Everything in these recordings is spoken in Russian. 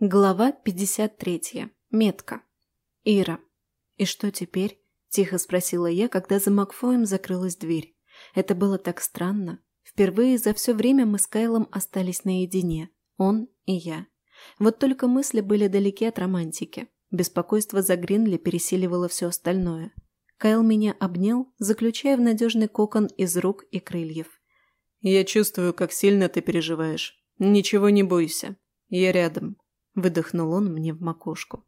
Глава 53. Метка. Ира. «И что теперь?» – тихо спросила я, когда за Макфоем закрылась дверь. Это было так странно. Впервые за все время мы с Кайлом остались наедине. Он и я. Вот только мысли были далеки от романтики. Беспокойство за Гринли пересиливало все остальное. Кайл меня обнял, заключая в надежный кокон из рук и крыльев. «Я чувствую, как сильно ты переживаешь. Ничего не бойся. Я рядом», – выдохнул он мне в макушку.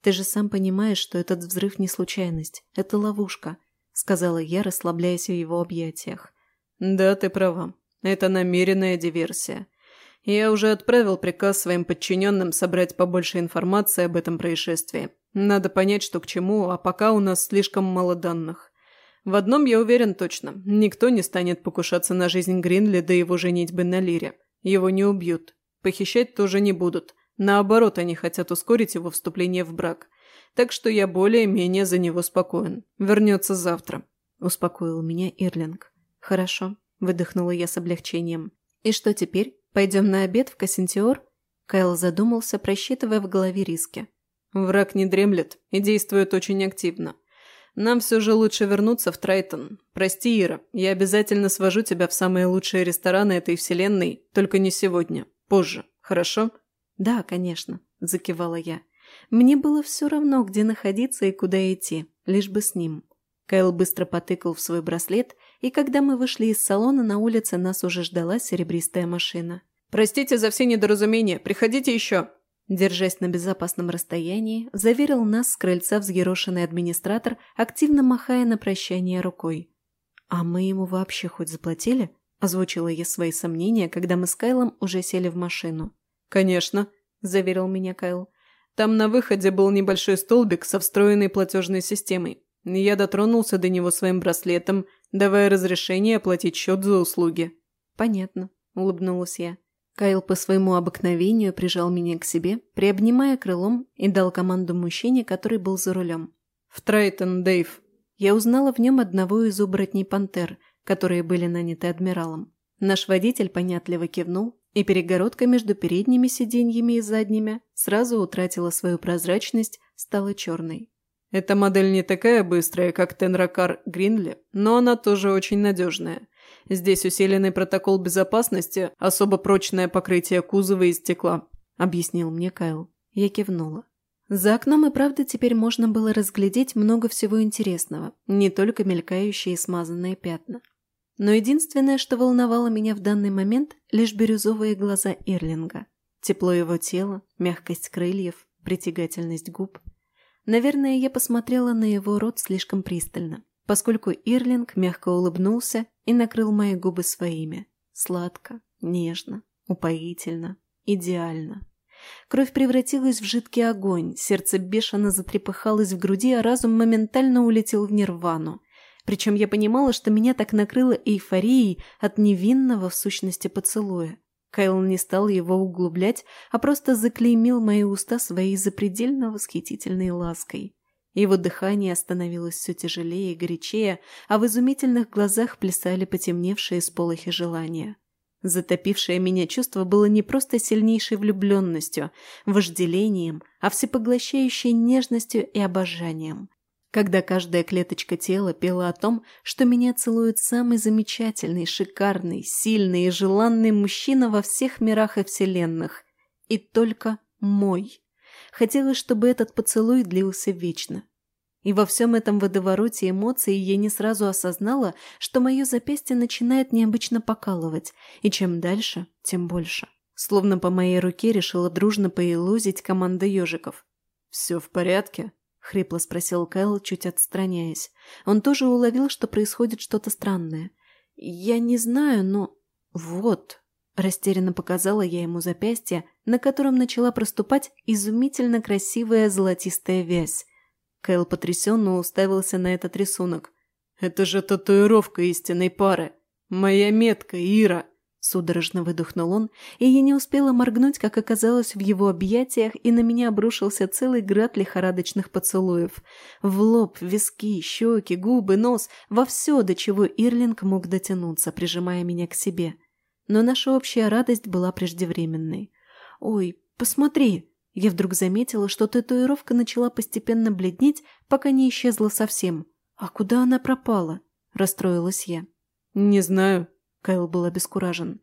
«Ты же сам понимаешь, что этот взрыв не случайность. Это ловушка», – сказала я, расслабляясь в его объятиях. «Да, ты права. Это намеренная диверсия. Я уже отправил приказ своим подчиненным собрать побольше информации об этом происшествии. Надо понять, что к чему, а пока у нас слишком мало данных. В одном я уверен точно. Никто не станет покушаться на жизнь Гринли до его женитьбы на Лире. Его не убьют. Похищать тоже не будут. Наоборот, они хотят ускорить его вступление в брак. Так что я более-менее за него спокоен. Вернется завтра», – успокоил меня Ирлинг. «Хорошо», – выдохнула я с облегчением. «И что теперь? Пойдем на обед в Кассентиор?» Кайл задумался, просчитывая в голове риски. «Враг не дремлет и действует очень активно. Нам все же лучше вернуться в Трайтон. Прости, Ира, я обязательно свожу тебя в самые лучшие рестораны этой вселенной, только не сегодня. Позже. Хорошо?» «Да, конечно», – закивала я. Мне было все равно, где находиться и куда идти, лишь бы с ним. Кайл быстро потыкал в свой браслет, и когда мы вышли из салона, на улице нас уже ждала серебристая машина. «Простите за все недоразумения, приходите еще!» Держась на безопасном расстоянии, заверил нас с крыльца взъерошенный администратор, активно махая на прощание рукой. «А мы ему вообще хоть заплатили?» – озвучила я свои сомнения, когда мы с Кайлом уже сели в машину. «Конечно», – заверил меня Кайл. «Там на выходе был небольшой столбик со встроенной платежной системой. Я дотронулся до него своим браслетом, давая разрешение оплатить счет за услуги». «Понятно», – улыбнулась я. Кайл по своему обыкновению прижал меня к себе, приобнимая крылом и дал команду мужчине, который был за рулем. «В Трайтон, Дэйв!» Я узнала в нем одного из оборотней пантер, которые были наняты адмиралом. Наш водитель понятливо кивнул, и перегородка между передними сиденьями и задними сразу утратила свою прозрачность, стала черной. Эта модель не такая быстрая, как Тенракар Гринли, но она тоже очень надежная. Здесь усиленный протокол безопасности, особо прочное покрытие кузова из стекла», – объяснил мне Кайл. Я кивнула. За окном и правда теперь можно было разглядеть много всего интересного, не только мелькающие и смазанные пятна. Но единственное, что волновало меня в данный момент, лишь бирюзовые глаза Ирлинга. Тепло его тела, мягкость крыльев, притягательность губ. Наверное, я посмотрела на его рот слишком пристально, поскольку Ирлинг мягко улыбнулся и накрыл мои губы своими. Сладко, нежно, упоительно, идеально. Кровь превратилась в жидкий огонь, сердце бешено затрепыхалось в груди, а разум моментально улетел в нирвану. Причем я понимала, что меня так накрыло эйфорией от невинного в сущности поцелуя. Кайл не стал его углублять, а просто заклеймил мои уста своей запредельно восхитительной лаской. Его дыхание становилось все тяжелее и горячее, а в изумительных глазах плясали потемневшие сполохи желания. Затопившее меня чувство было не просто сильнейшей влюбленностью, вожделением, а всепоглощающей нежностью и обожанием. Когда каждая клеточка тела пела о том, что меня целует самый замечательный, шикарный, сильный и желанный мужчина во всех мирах и вселенных. И только мой. Хотелось, чтобы этот поцелуй длился вечно. И во всем этом водовороте эмоций я не сразу осознала, что мое запястье начинает необычно покалывать, и чем дальше, тем больше. Словно по моей руке решила дружно поелозить команда ежиков. «Все в порядке?» – хрипло спросил Кайл, чуть отстраняясь. Он тоже уловил, что происходит что-то странное. «Я не знаю, но...» «Вот», Растерянно показала я ему запястье, на котором начала проступать изумительно красивая золотистая вязь. Кэл потрясенно уставился на этот рисунок. «Это же татуировка истинной пары! Моя метка, Ира!» Судорожно выдохнул он, и я не успела моргнуть, как оказалось в его объятиях, и на меня обрушился целый град лихорадочных поцелуев. В лоб, виски, щеки, губы, нос, во все, до чего Ирлинг мог дотянуться, прижимая меня к себе но наша общая радость была преждевременной. «Ой, посмотри!» Я вдруг заметила, что татуировка начала постепенно бледнеть, пока не исчезла совсем. «А куда она пропала?» – расстроилась я. «Не знаю», – Кайл был обескуражен.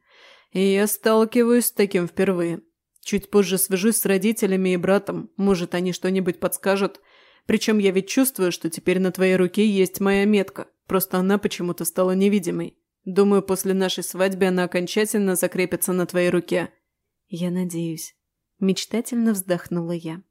«И я сталкиваюсь с таким впервые. Чуть позже свяжусь с родителями и братом, может, они что-нибудь подскажут. Причем я ведь чувствую, что теперь на твоей руке есть моя метка, просто она почему-то стала невидимой. Думаю, после нашей свадьбы она окончательно закрепится на твоей руке». «Я надеюсь». Мечтательно вздохнула я.